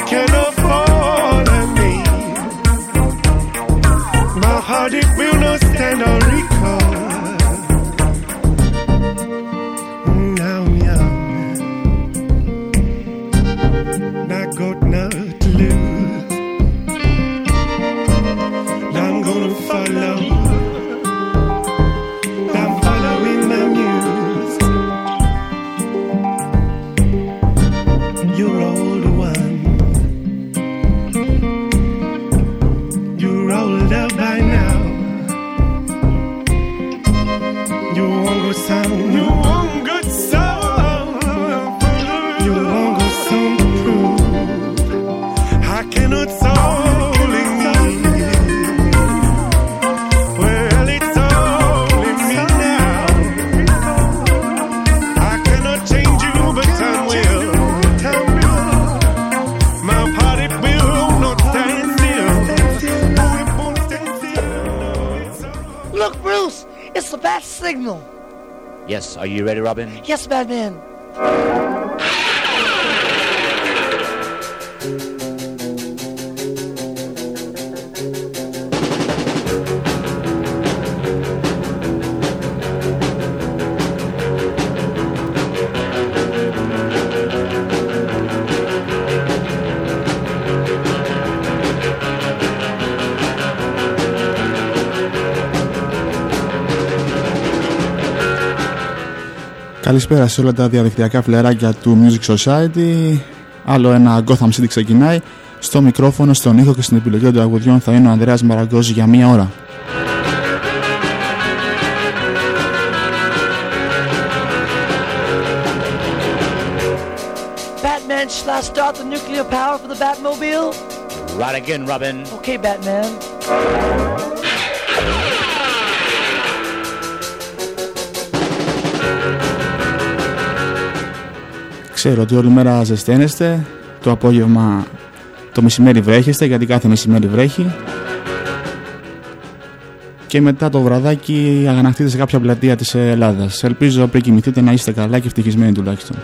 Are you Robin? Yes, Batman. Καλησπέρα σε όλα τα διαδικτυακά φλεράκια του Music Society. Άλλο ένα Gotham City ξεκινάει. Στο μικρόφωνο, στον ήχο και στην επιλογή των τραγουδιών θα είναι ο Ανδρέας Μαραγκός για μία ώρα. Batman, shall I start the nuclear power for the Batmobile? Right again, Robin. Okay, Batman. Ξέρω ότι όλη μέρα ζεσταίνεστε, το απόγευμα το μεσημέρι βρέχεστε γιατί κάθε μεσημέρι βρέχει και μετά το βραδάκι αγανακτείτε σε κάποια πλατεία της Ελλάδας. Ελπίζω πριν κοιμηθείτε να είστε καλά και ευτυχισμένοι τουλάχιστον.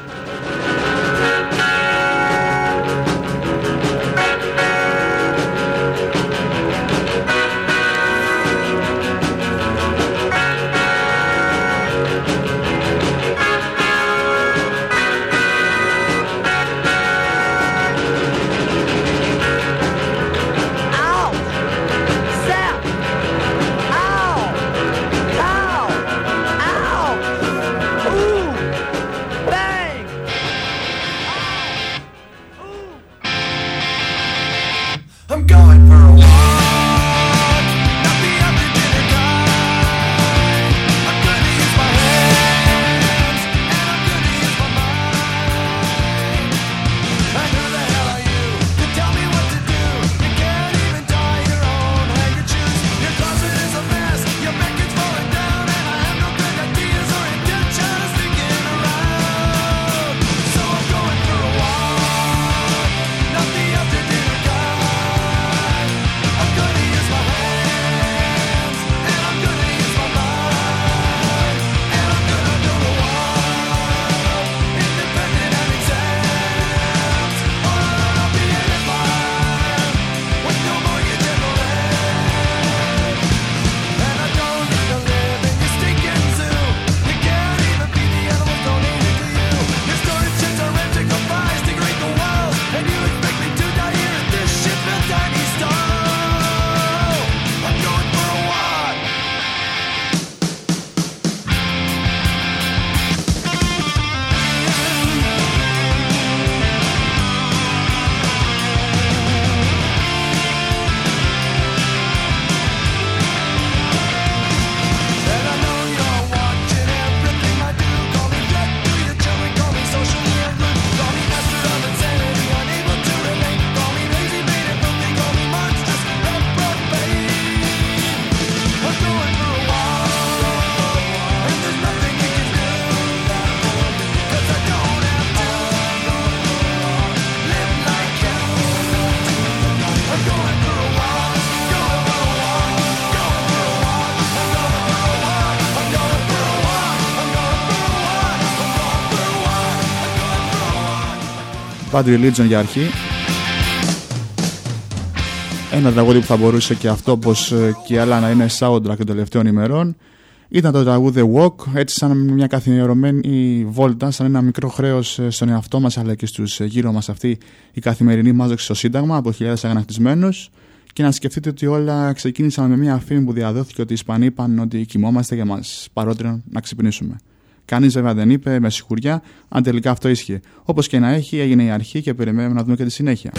Bad Religion για αρχή Ένα τραγούδι που θα μπορούσε και αυτό όπως ε, και άλλα να είναι soundtrack των τελευταίων ημερών ήταν το τραγούδι Walk, έτσι σαν μια καθημερινή βόλτα, σαν ένα μικρό χρέος ε, στον εαυτό μας αλλά και στους γύρω μας αυτή η καθημερινή μάζοξη στο Σύνταγμα από χιλιάδες αγανακτισμένους. Και να σκεφτείτε ότι όλα ξεκίνησαν με μια φήμη που διαδόθηκε ότι οι Ισπανοί είπαν ότι κοιμόμαστε και μας παρότριναν να ξυπνήσουμε. Κανείς βέβαια δεν είπε με σιγουριά αν τελικά αυτό ίσχυε. Όπως και να έχει, έγινε η αρχή και περιμένουμε να δούμε και τη συνέχεια.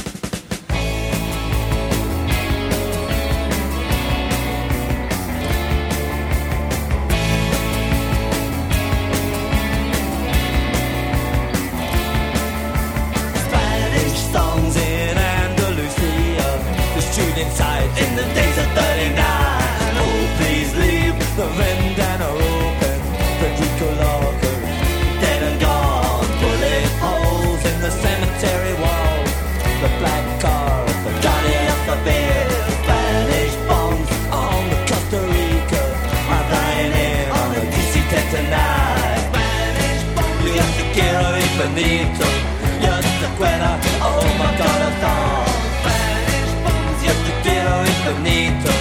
dito You're the quitter, oh my god, a thought Spanish bombs, you're the killer incognito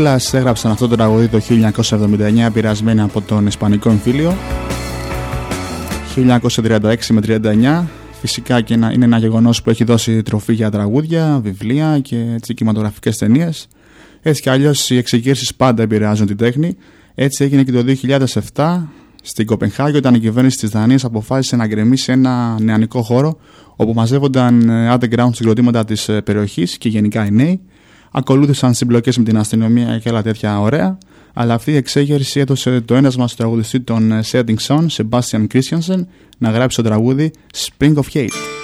Clash έγραψαν αυτό το τραγούδι το 1979 επηρεασμένοι από τον Ισπανικό εμφύλιο. 1936 με 39 φυσικά και είναι ένα γεγονός που έχει δώσει τροφή για τραγούδια, βιβλία και έτσι, κινηματογραφικές ταινίες. Έτσι κι αλλιώς οι εξεγέρσεις πάντα επηρεάζουν την τέχνη. Έτσι έγινε και το 2007 στην Κοπενχάγη όταν η κυβέρνηση της Δανίας αποφάσισε να γκρεμίσει ένα νεανικό χώρο όπου μαζεύονταν ε, underground συγκροτήματα της ε, περιοχής και γενικά οι νέοι Ακολούθησαν συμπλοκές με την αστυνομία και άλλα τέτοια ωραία, αλλά αυτή η εξέγερση έδωσε το ένασμα στο τραγουδιστή των Setting Sun, Sebastian Christiansen, να γράψει το τραγούδι Spring of Hate.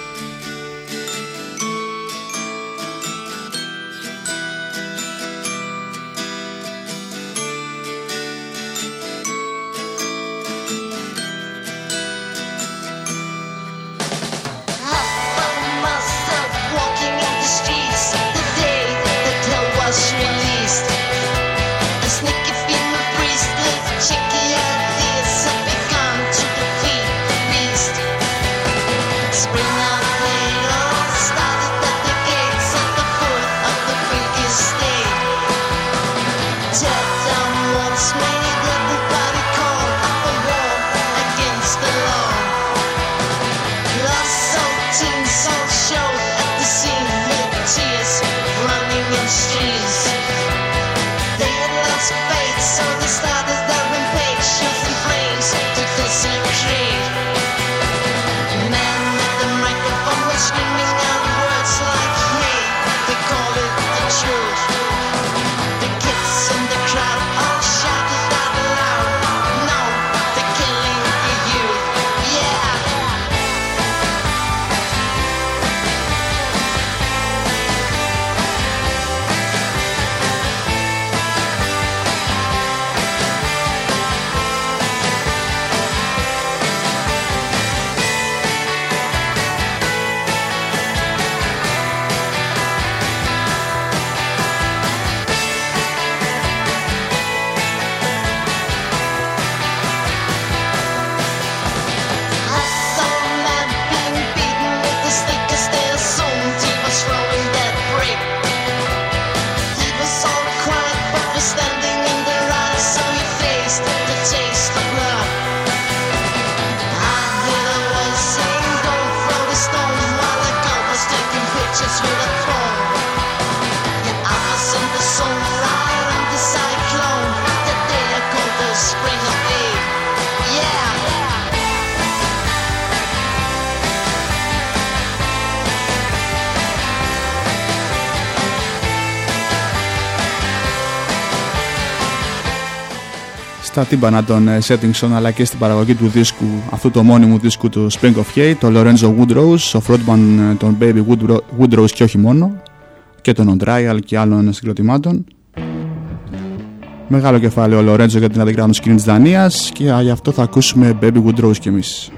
Στα τύμπανα των Settingson αλλά και στην παραγωγή του δίσκου, αυτού του μόνιμου δίσκου του Spring of Hate, το Lorenzo Woodrose, ο frontman των Baby Woodrose και όχι μόνο, και των On Trial και άλλων συγκροτημάτων. Μεγάλο κεφάλαιο ο Λορέντζο για την underground σκηνή της Δανίας και γι' αυτό θα ακούσουμε Baby Woodrose κι εμείς.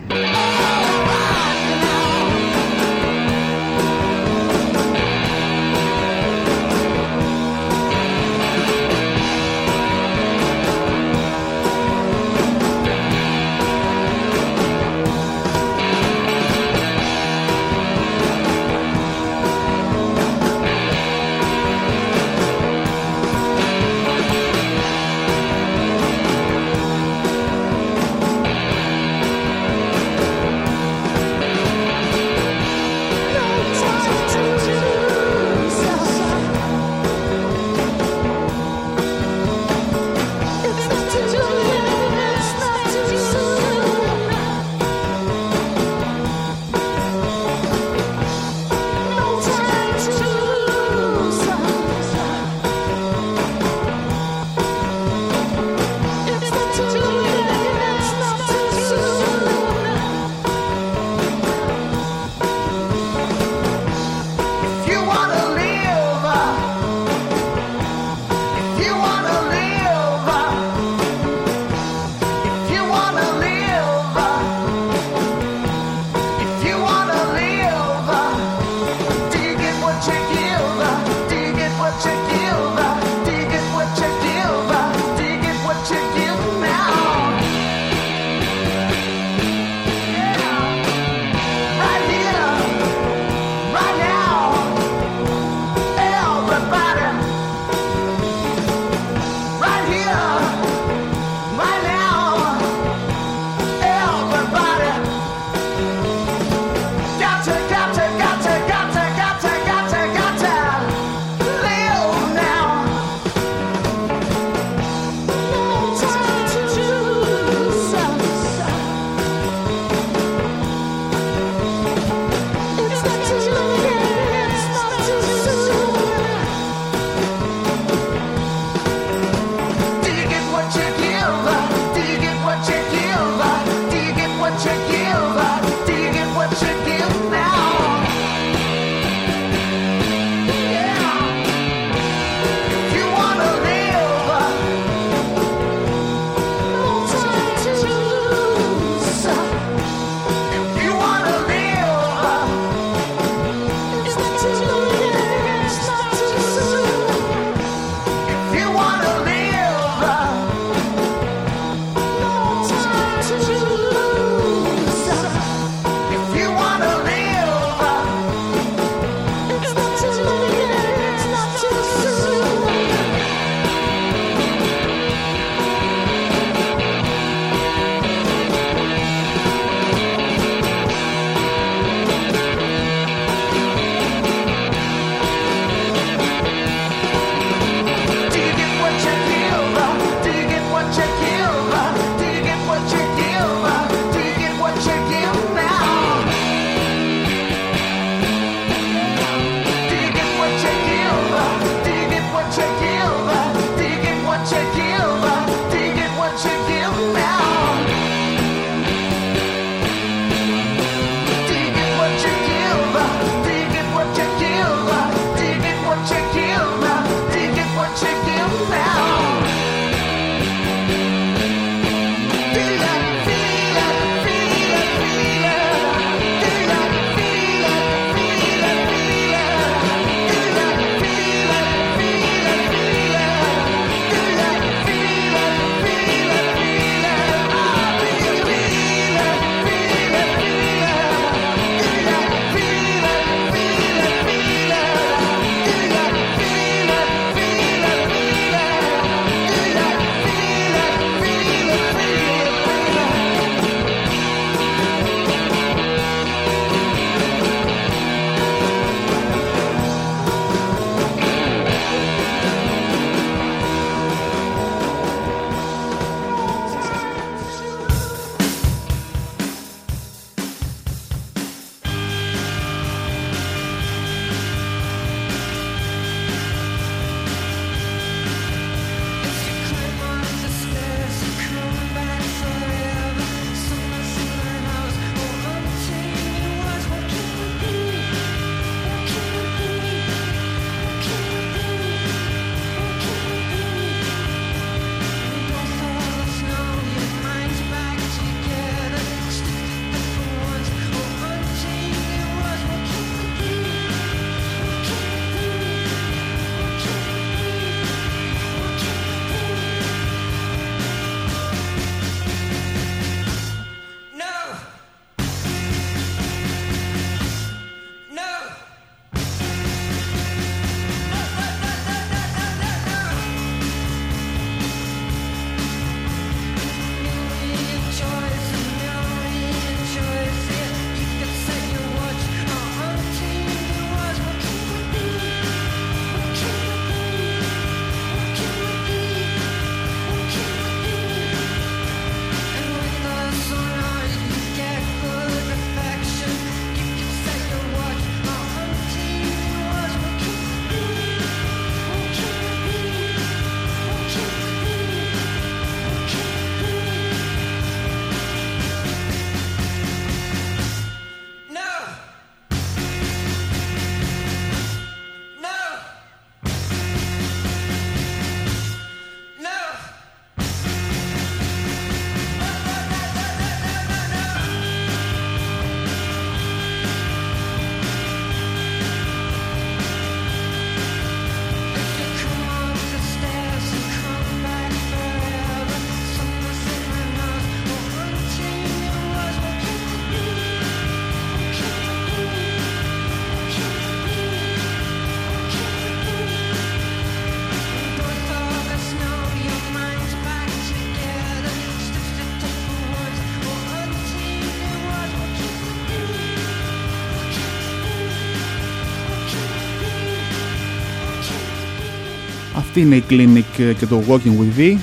Αυτή είναι η Clinic και το Walking with V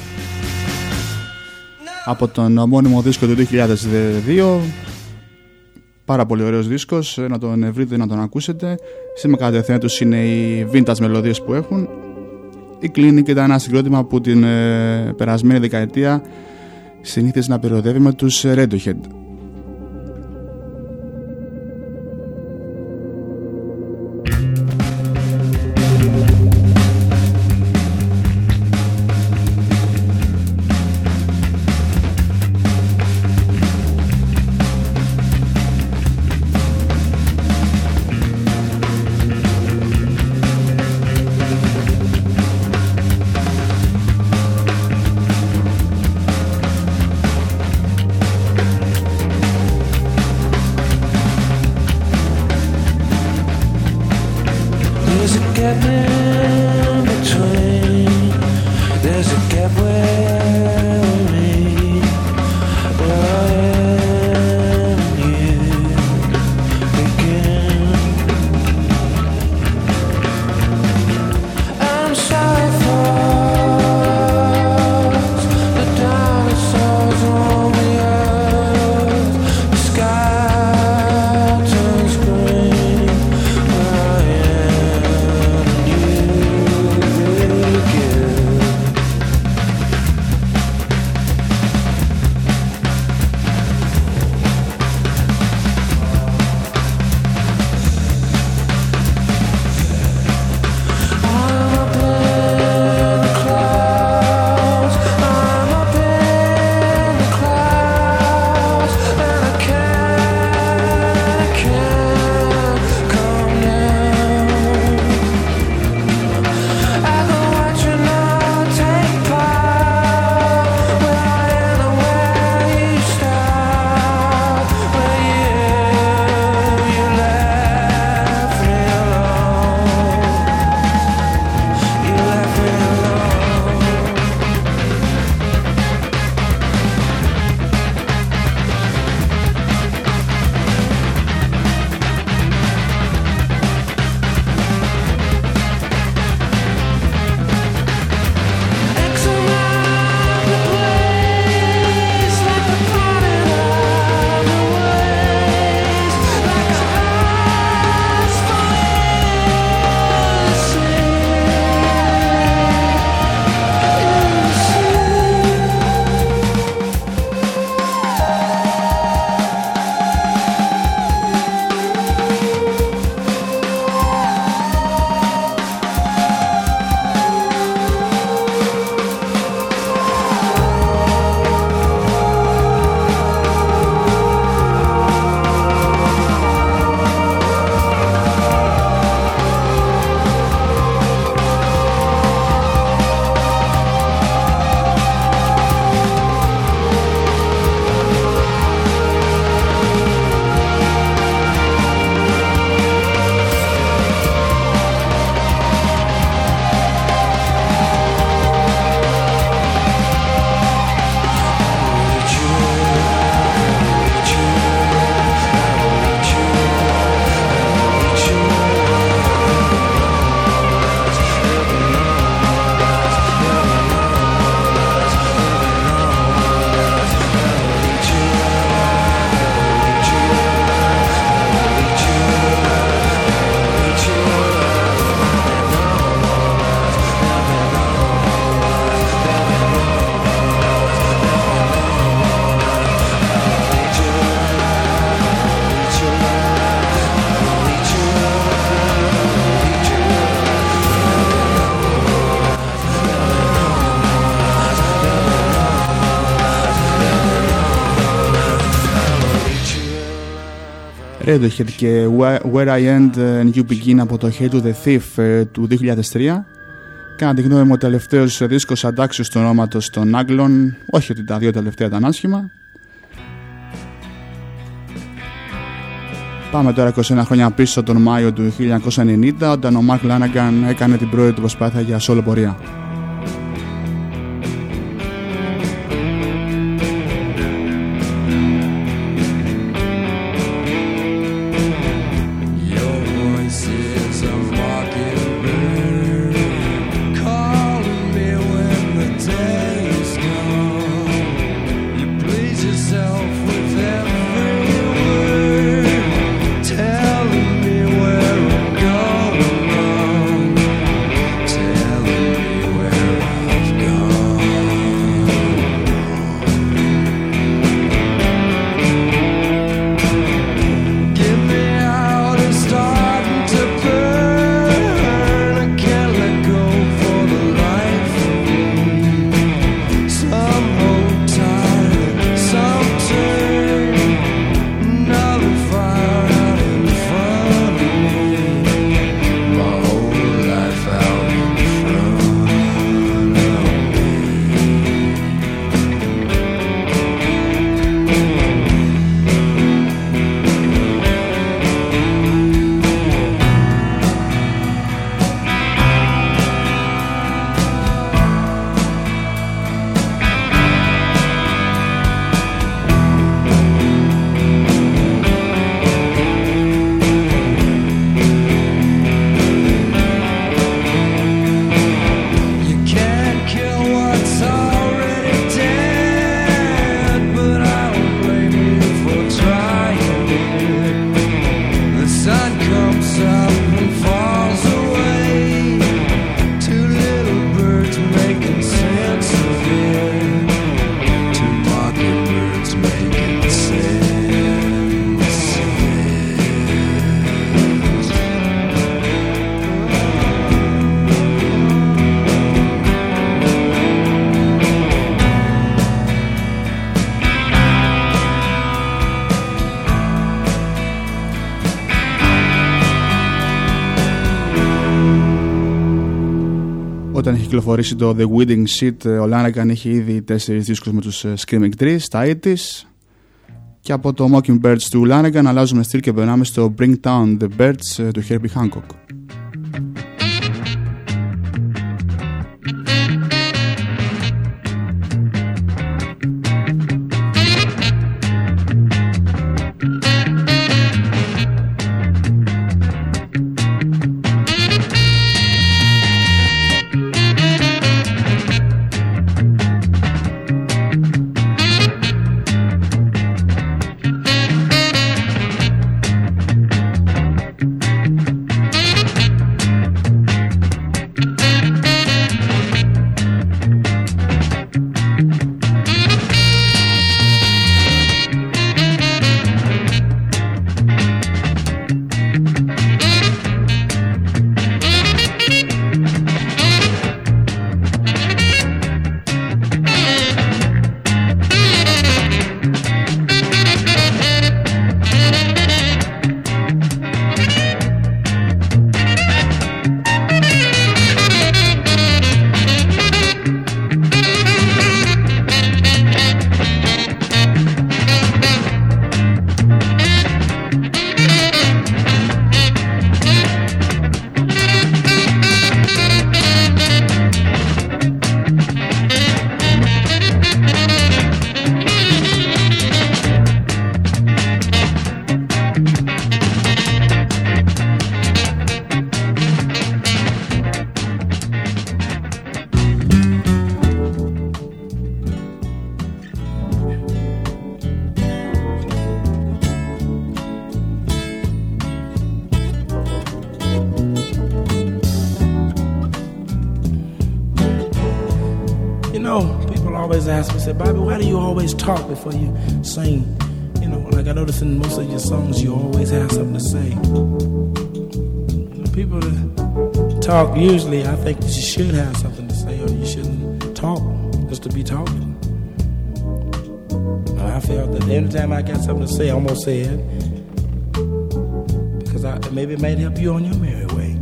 από τον ομώνυμο δίσκο του 2002 πάρα πολύ ωραίος δίσκος. Να τον βρείτε να τον ακούσετε. Σήμερα κατευθείαν τους είναι οι vintage μελωδίες που έχουν. Η Clinic ήταν ένα συγκρότημα που την ε, περασμένη δεκαετία συνήθιζε να περιοδεύει με τους Radiohead Radiohead και Where I End and You Begin από το Hate to the Thief ε, του 2003. Κάνα τη γνώμη μου ο τελευταίος δίσκος αντάξιος του ονόματος των Άγγλων, όχι ότι τα δύο τελευταία ήταν άσχημα. Πάμε τώρα 21 χρόνια πίσω τον Μάιο του 1990 όταν ο Μαρκ Λάναγκαν έκανε την πρώτη του προσπάθεια για σόλο πορεία. κυκλοφορήσει το The Winding Seat. Ε, ο Λάνεγκαν είχε ήδη τέσσερις δίσκους με τους ε, Screaming Trees, τα τη Και από το Mockingbirds του Λάνεγκαν αλλάζουμε στυλ και περνάμε στο Bring Down the Birds ε, του Herbie Hancock. Usually, I think you should have something to say, or you shouldn't talk just to be talking. I felt that every time I got something to say, gonna say it because I, maybe it might help you on your merry way.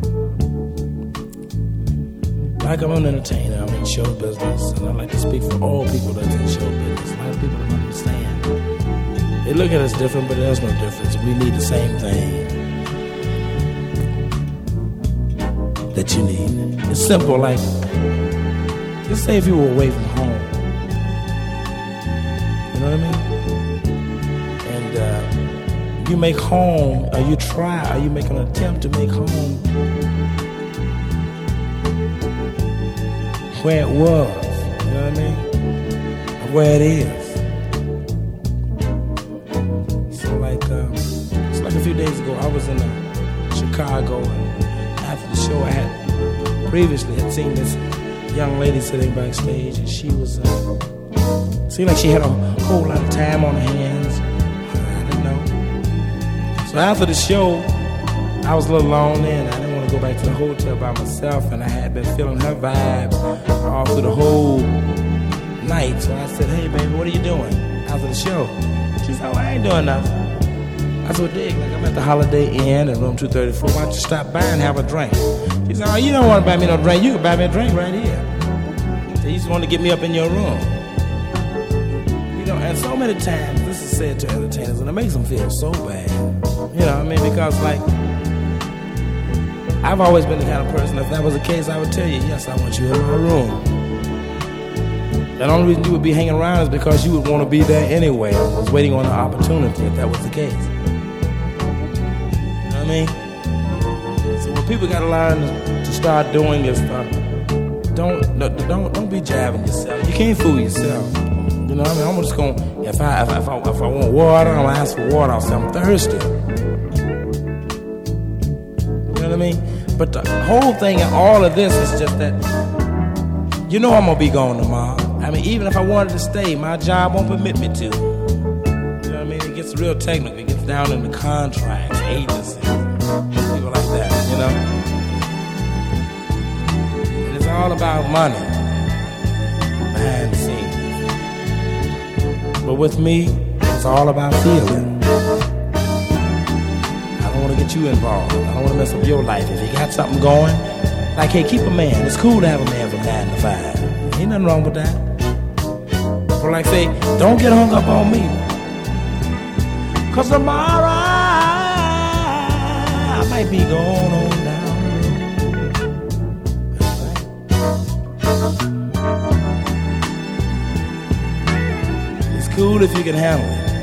Like I'm an entertainer, I'm in show business, and I like to speak for all people that's in show business A lot of people don't understand. They look at us different, but there's no difference. We need the same thing that you need. It's simple, like just say if you were away from home. You know what I mean? And uh, you make home, or you try, or you make an attempt to make home where it was. You know what I mean? where it is. So like, uh, it's like a few days ago, I was in uh, Chicago, and show, I had previously had seen this young lady sitting backstage, and she was uh, seemed like she had a whole lot of time on her hands. I didn't know. So after the show, I was a little lonely, and I didn't want to go back to the hotel by myself, and I had been feeling her vibes all through the whole night. So I said, hey, baby, what are you doing after the show? She said, oh, I ain't doing nothing. I well, dig, like I'm at the Holiday Inn in room 234. Why don't you stop by and have a drink? She said, oh, you don't want to buy me no drink. You can buy me a drink right here. You just want to get me up in your room. You know, and so many times this is said to entertainers, and it makes them feel so bad. You know what I mean? Because, like, I've always been the kind of person, if that was the case, I would tell you, yes, I want you in my room. The only reason you would be hanging around is because you would want to be there anyway. I was waiting on an opportunity if that was the case. Mean? So what people got to learn to start doing is uh, don't don't don't be jabbing yourself. You can't fool yourself. You know what I mean? I'm just gonna if I if I, if I, if I want water, I'm gonna ask for water. I'll say I'm thirsty. You know what I mean? But the whole thing and all of this is just that you know I'm gonna be gone tomorrow. I mean, even if I wanted to stay, my job won't permit me to. You know what I mean? It gets real technical. It gets down in the contracts, agencies, all about money behind the scenes. But with me, it's all about feeling. I don't want to get you involved. I don't want to mess up your life. If you got something going, Like, hey, keep a man. It's cool to have a man from nine to five. Ain't nothing wrong with that. But like, say, don't get hung up on me. Cause tomorrow I might be going on down. Cool if you can handle it.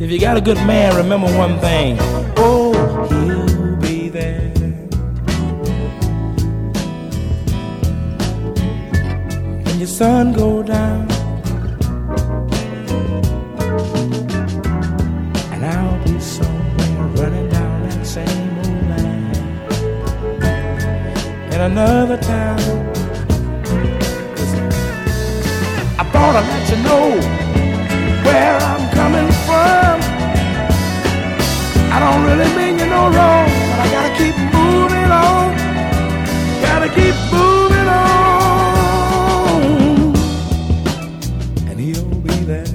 If you got a good man, remember one thing. Oh, he'll be there. When your sun go down, and I'll be somewhere running down that same old line in another know where I'm coming from. I don't really mean you no wrong, but I gotta keep moving on. Gotta keep moving on. And he'll be there.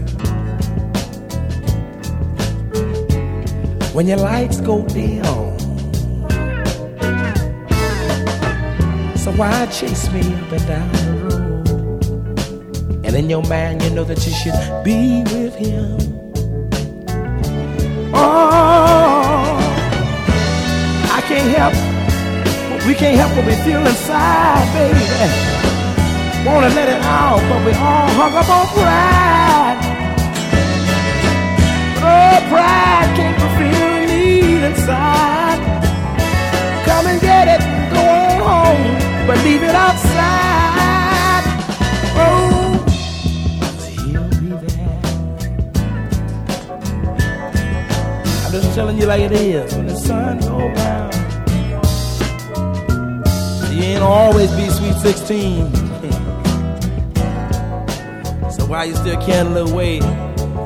When your lights go down. So why chase me up and down the road? And in your mind, you know that you should be with him. Oh, I can't help, we can't help what we feel inside, baby. Wanna let it out, but we all hung up on pride. But oh, pride can't fulfill need inside. Come and get it, go on home, but leave it outside. Just telling you like it is when the sun go down. You ain't always be sweet 16. so while you still can a little wait,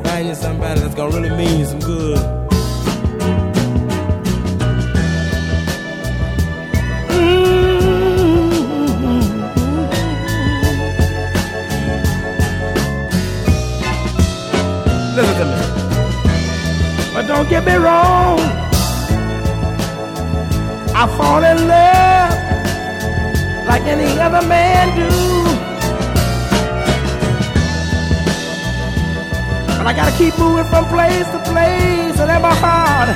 find you somebody that's gonna really mean you some good. get me wrong. I fall in love like any other man do. But I gotta keep moving from place to place, and in my heart,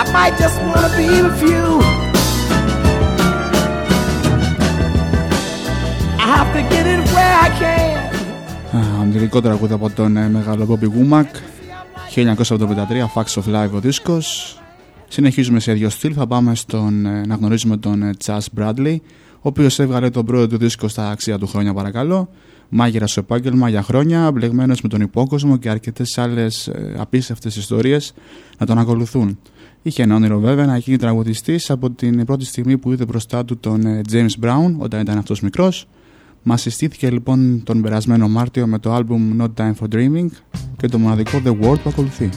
I might just wanna be with you. I have to get it where I can. Αντιλικό τραγούδι από τον ε, μεγάλο Bobby Womack 1973 Facts of Life ο δίσκος Συνεχίζουμε σε ίδιο στυλ Θα πάμε στον, ε, να γνωρίζουμε τον ε, Chas Bradley Ο οποίος έβγαλε τον πρώτο του δίσκο στα αξία του χρόνια παρακαλώ Μάγειρα στο επάγγελμα για χρόνια Μπλεγμένος με τον υπόκοσμο και αρκετές άλλες απίστευτες ιστορίες να τον ακολουθούν. Είχε ένα όνειρο βέβαια να γίνει τραγουδιστής από την πρώτη στιγμή που είδε μπροστά του τον James Brown όταν ήταν αυτός μικρός. Μας συστήθηκε λοιπόν τον περασμένο Μάρτιο με το album Not Time for Dreaming και το μοναδικό The World που ακολουθεί.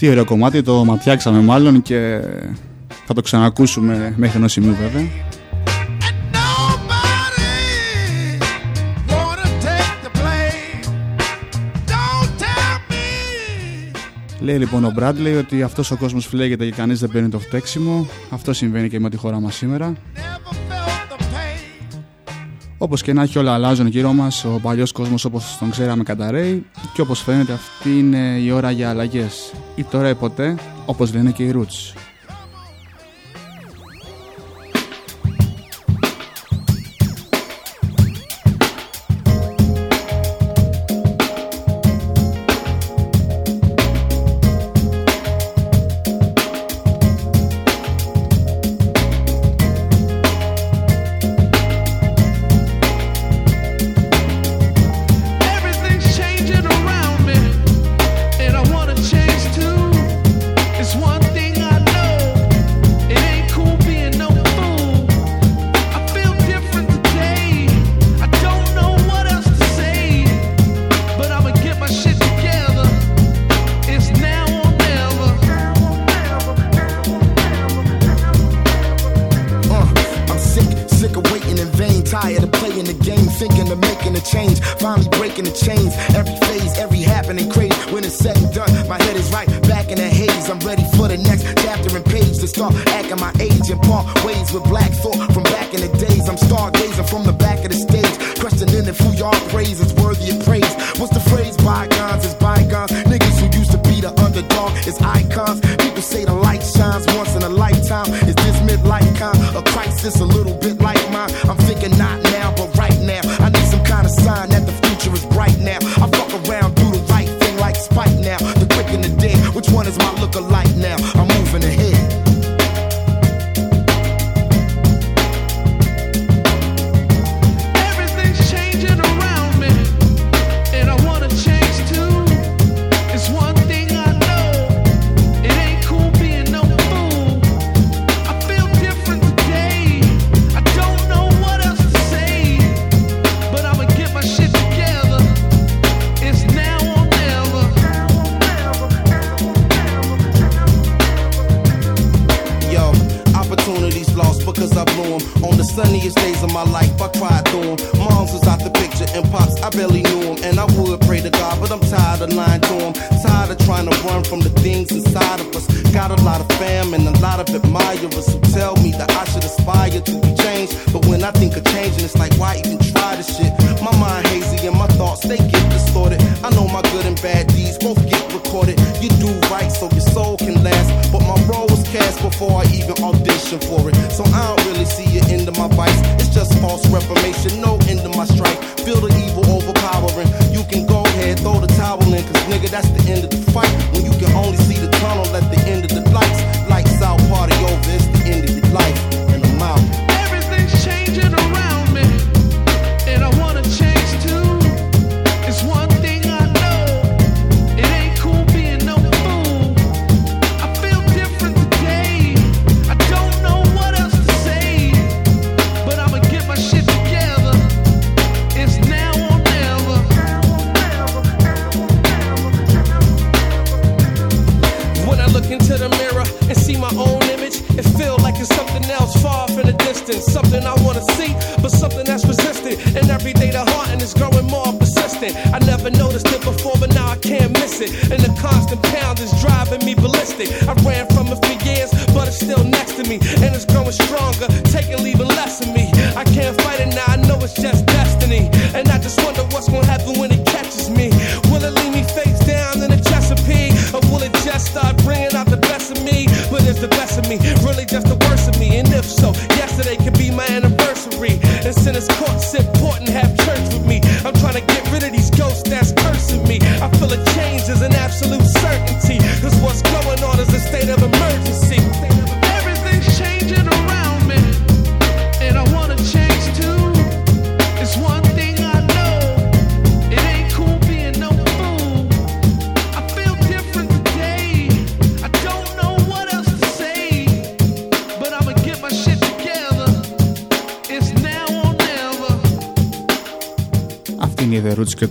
Τι ωραίο κομμάτι, το ματιάξαμε μάλλον και θα το ξανακούσουμε μέχρι ενός σημείου βέβαια. Λέει λοιπόν ο Μπράντλεϊ ότι αυτός ο κόσμος φλέγεται και κανείς δεν παίρνει το φταίξιμο. Αυτό συμβαίνει και με τη χώρα μας σήμερα. Όπως και να έχει, όλα αλλάζουν γύρω μας. Ο παλιός κόσμος όπως τον ξέραμε καταραίει και όπως φαίνεται, αυτή είναι η ώρα για αλλαγές. Ή τώρα ή ποτέ, όπως λένε και οι Roots. storm. On the sunniest days of my life, I cried through them. Moms was out the picture, and pops, I barely knew him. And I would pray to God, but I'm tired of lying to him. Tired of trying to run from the things inside of us. Got a lot of fam and a lot of admirers who tell me that I should aspire to be changed. But when I think of changing, it's like, why even try this shit? My mind hazy and my thoughts, they get distorted. I know my good and bad deeds both get recorded. You do before I even audition for it. So I don't really see it of my vice. It's just false reformation. No trying to get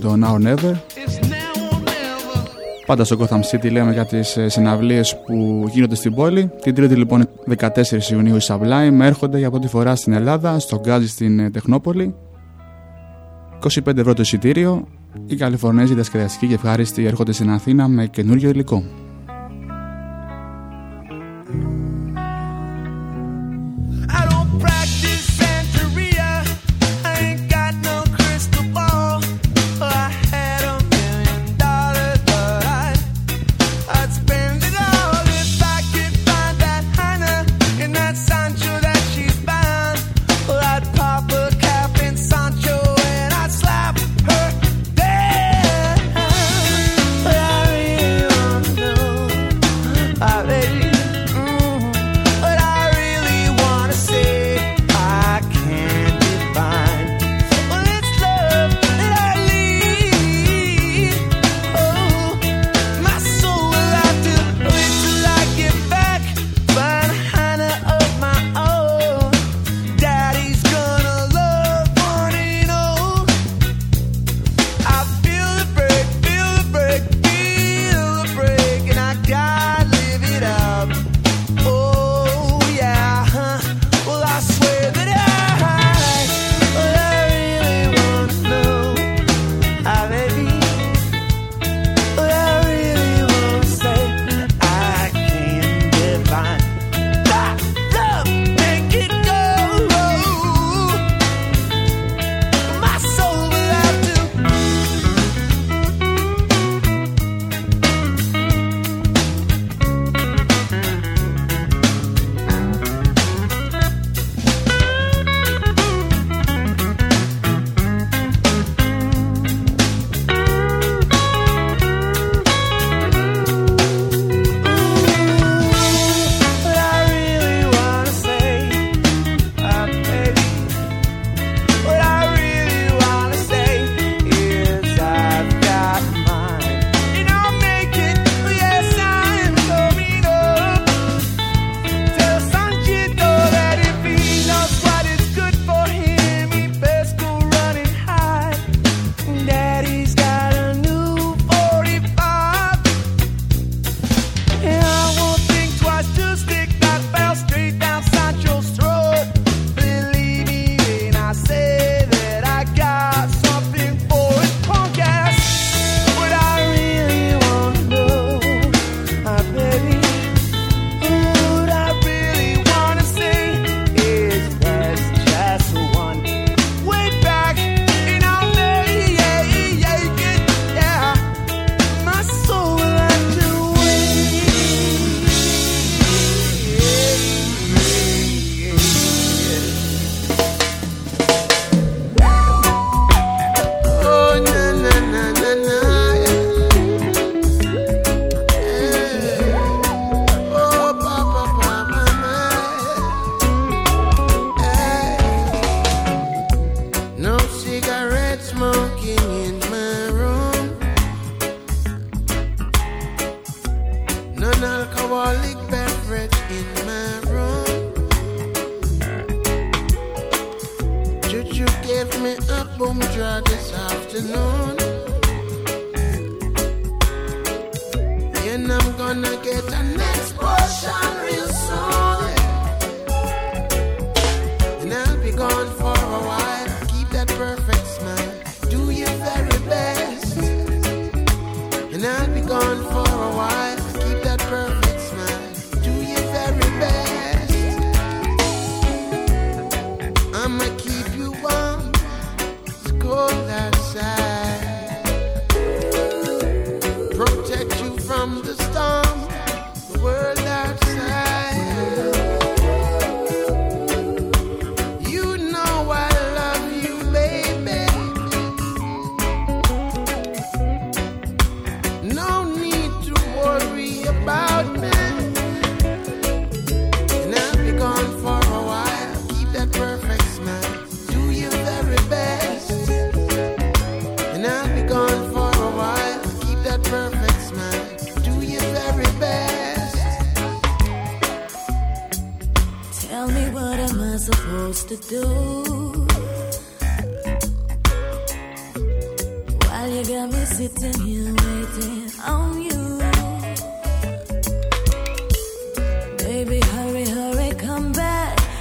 το Now Never. Πάντα στο Gotham City λέμε για τις ε, συναυλίες που γίνονται στην πόλη. Την τρίτη λοιπόν 14 Ιουνίου οι Sublime έρχονται για πρώτη φορά στην Ελλάδα, στο Γκάζι στην ε, Τεχνόπολη. 25 ευρώ το εισιτήριο. Οι Καλιφορνέζοι δασκεδαστικοί και ευχάριστοι έρχονται στην Αθήνα με καινούριο υλικό.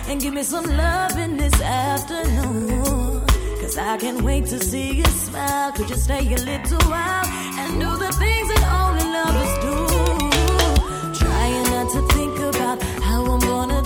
and give me some love in this afternoon. Cause I can't wait to see you smile. Could you stay a little while and do the things that only lovers do? Trying not to think about how I'm gonna.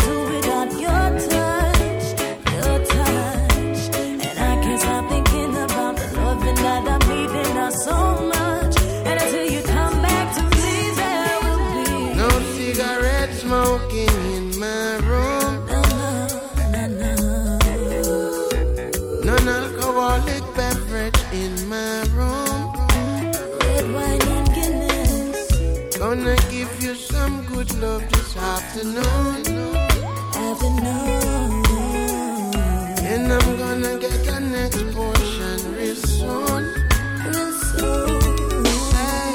good love this afternoon. Afternoon. And I'm gonna get the next portion real soon. Real soon. Hey,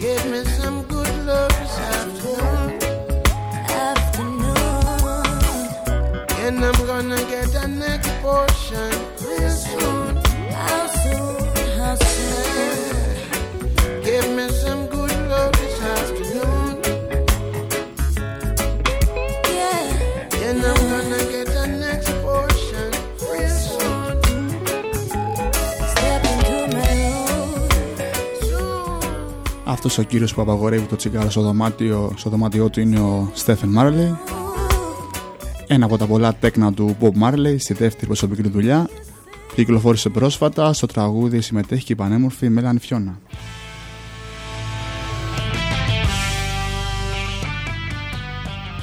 give me some good love this afternoon. Afternoon. And I'm gonna get the next portion. Ο κύριος που απαγορεύει το τσιγάρο στο δωμάτιο, στο δωμάτιό του είναι ο Στέφεν Μάρλι ένα από τα πολλά τέκνα του Bob Marley στη δεύτερη προσωπική του δουλειά. Κυκλοφόρησε πρόσφατα στο τραγούδι συμμετέχει και η πανέμορφη Μέλαν Φιώνα.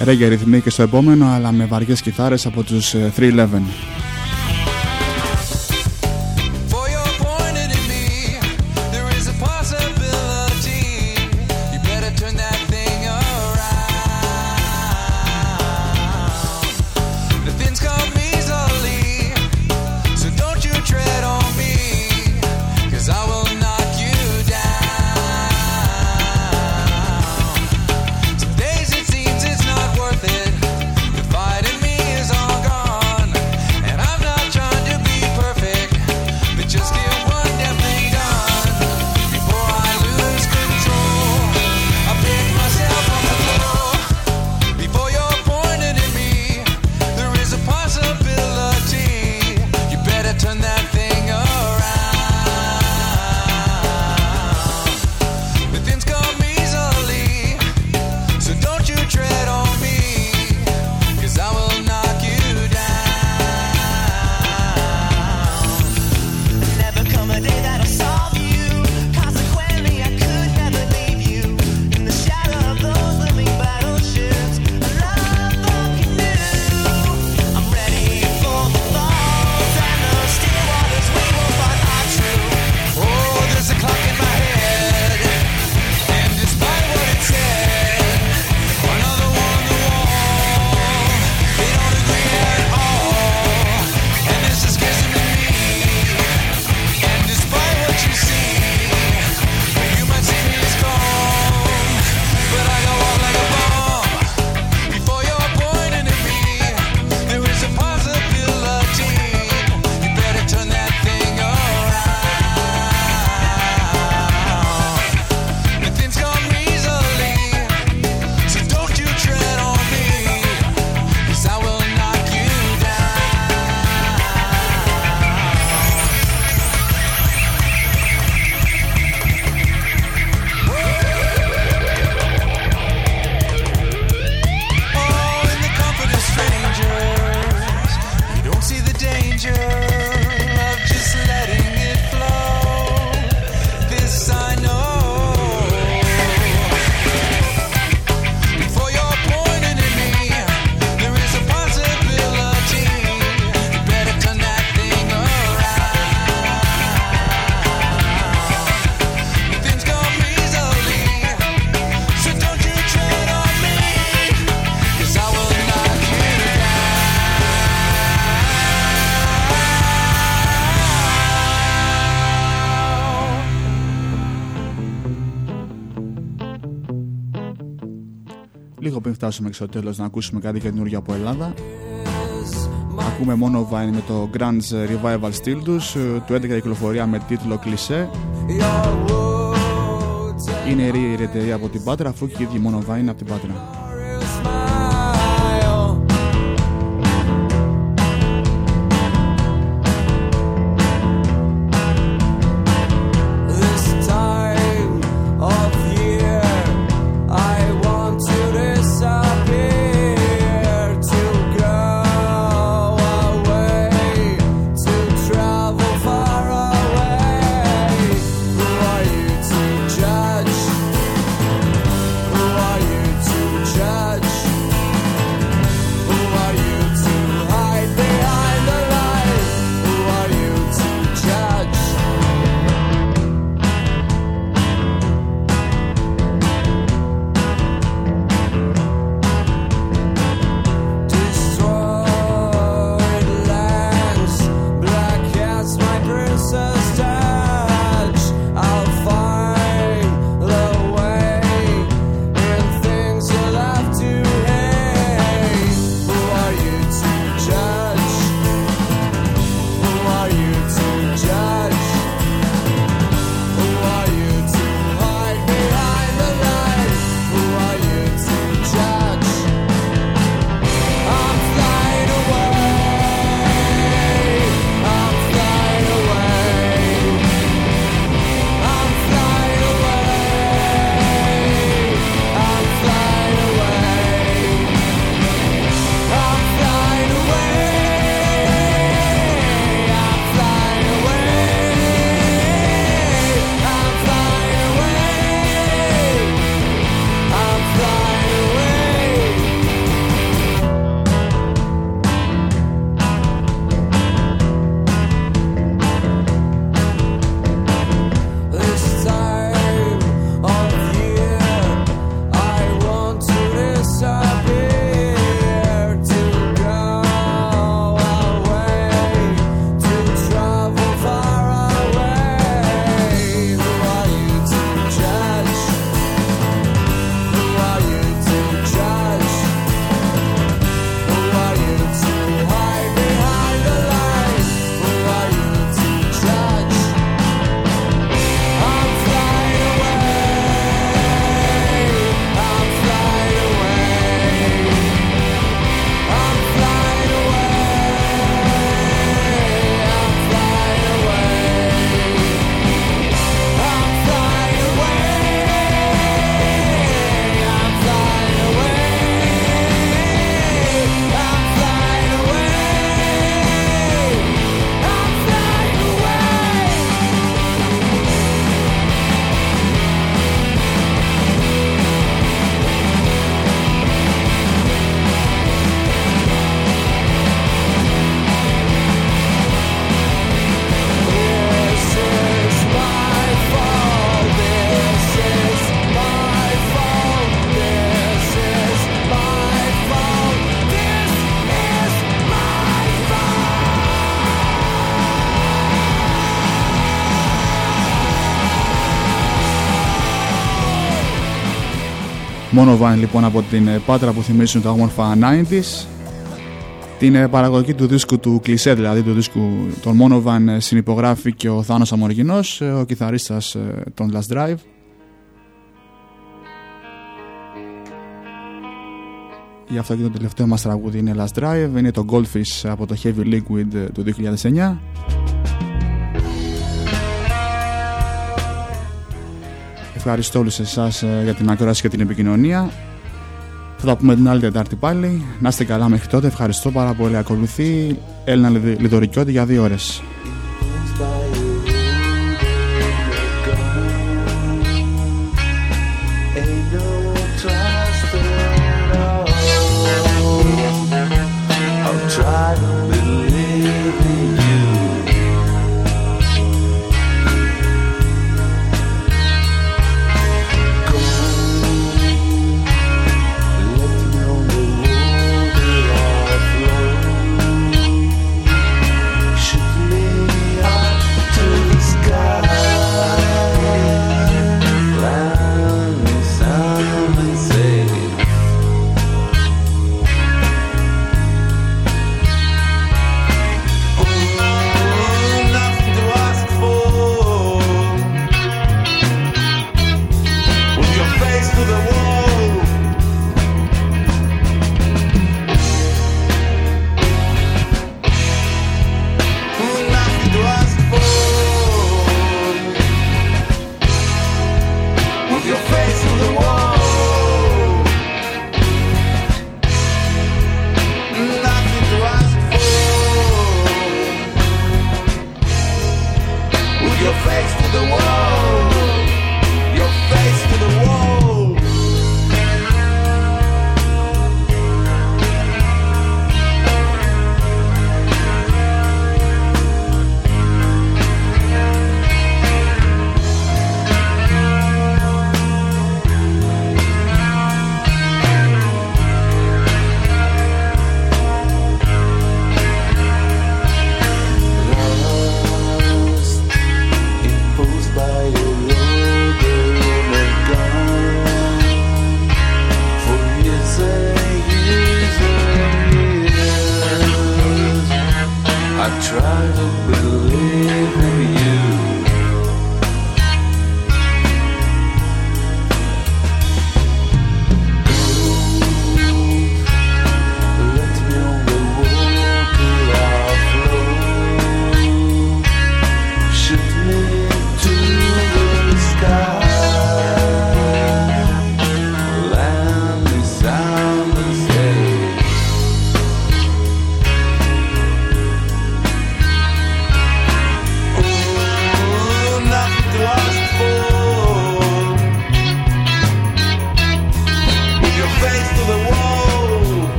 Ρέγγε ρυθμοί και στο επόμενο αλλά με βαριές κιθάρες από τους 311 φτάσουμε μέχρι το τέλος να ακούσουμε κάτι καινούργιο από Ελλάδα. Ακούμε μόνο Vine με το Grunge Revival στυλ τους. Του 11 κυκλοφορία με τίτλο Κλισέ. Είναι η εταιρεία από την Πάτρα αφού και η ίδια μόνο Vine από την Πάτρα Μόνο Vine λοιπόν από την ε, Πάτρα που θυμίζουν τα όμορφα 90s. Την ε, παραγωγή του δίσκου του κλισέ, δηλαδή του δίσκου των Monovan ε, συνυπογράφει και ο Θάνος Αμοργινός, ο κιθαρίστας των Last Drive. Γι' αυτό και το τελευταίο μας τραγούδι είναι Last Drive, είναι το Goldfish από το Heavy Liquid του 2009. Ευχαριστώ όλους εσάς ε, για την ακρόαση και την επικοινωνία. Θα τα πούμε την άλλη Τετάρτη πάλι. Να είστε καλά μέχρι τότε. Ευχαριστώ πάρα πολύ. Ακολουθεί Έλληνα Λιδωρικιώτη για δύο ώρες.